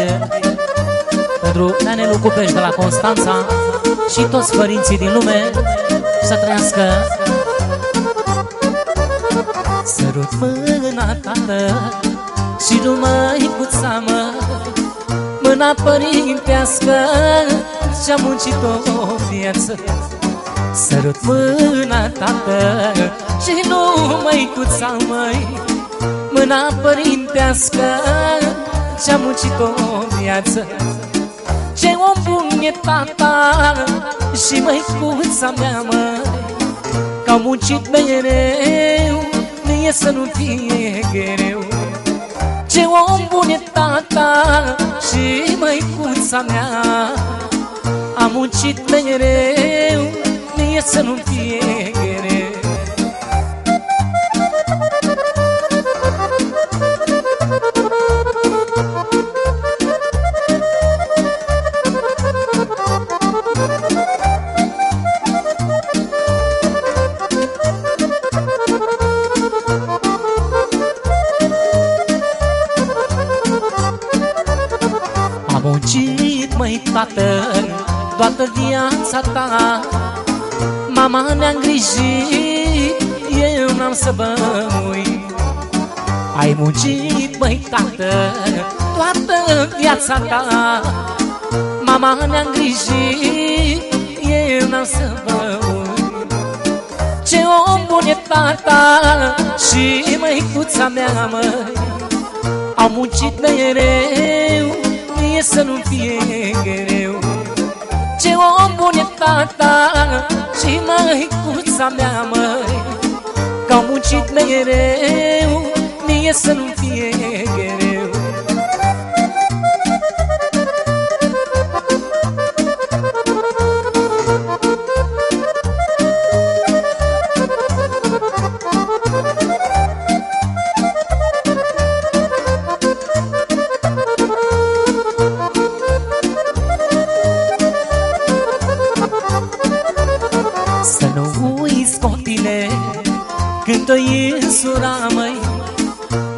această melodie pentru Nene Cupeș de la Constanța și toți părinții din lume să trăiască. Sărut mâna tată și nu mai cuța mă Mâna părintească și-a muncit o viață Sărut mâna tată și nu mai cuța măi Mâna părintească și-a muncit o viață. Ce om bun e tata și măicuța mea, mă. Că-au muncit mereu, mie să nu fie greu. Ce om bun e tata și măicuța mea. Am muncit mereu, mie să nu fie muncit, măi, tată, toată viața ta. Mama ne-a îngrijit, eu n-am să bămui Ai muncit, măi, tată, toată viața ta. Mama ne-a îngrijit, eu n-am să bămui Ce om bun e tata și măicuța mea, măi. Au muncit mereu mie să nu fie greu. Ce om bun e tata și măicuța mea, măi. Că-au muncit mereu, mie să nu insura măi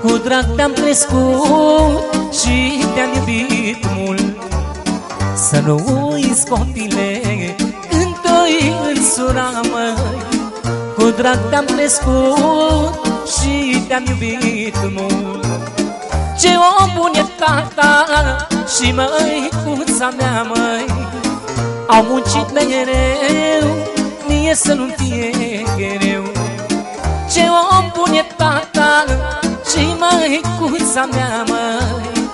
Cu drag te-am crescut Și te-am iubit mult. Să nu uiți copile Când o insura măi Cu drag te-am crescut Și te-am iubit mult. Ce om bun e tata Și măicuța mea măi au muncit mereu, mie să nu fie greu și măicuța mea, măi.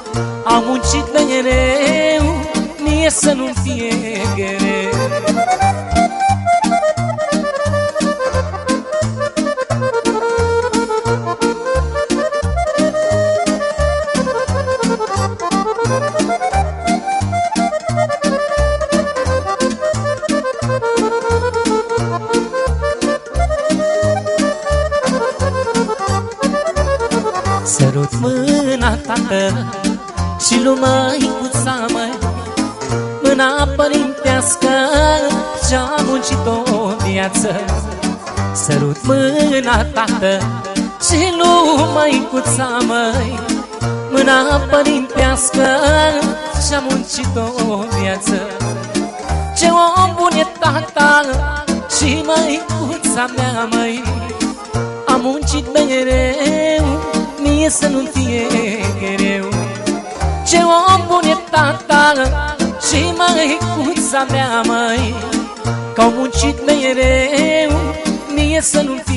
Au muncit mereu, mie să nu fie greu mâna tată și lui măicuța măi Mâna părintească și-a muncit o viață. Sărut mâna tată și lui măicuța măi Mâna părintească și-a muncit o viață. Ce om bun e tata și măicuța mea măi Am muncit mereu mie să nu fie greu. Ce om bun e tata și măicuța mea, măi. Că-au muncit mereu, mie să nu fie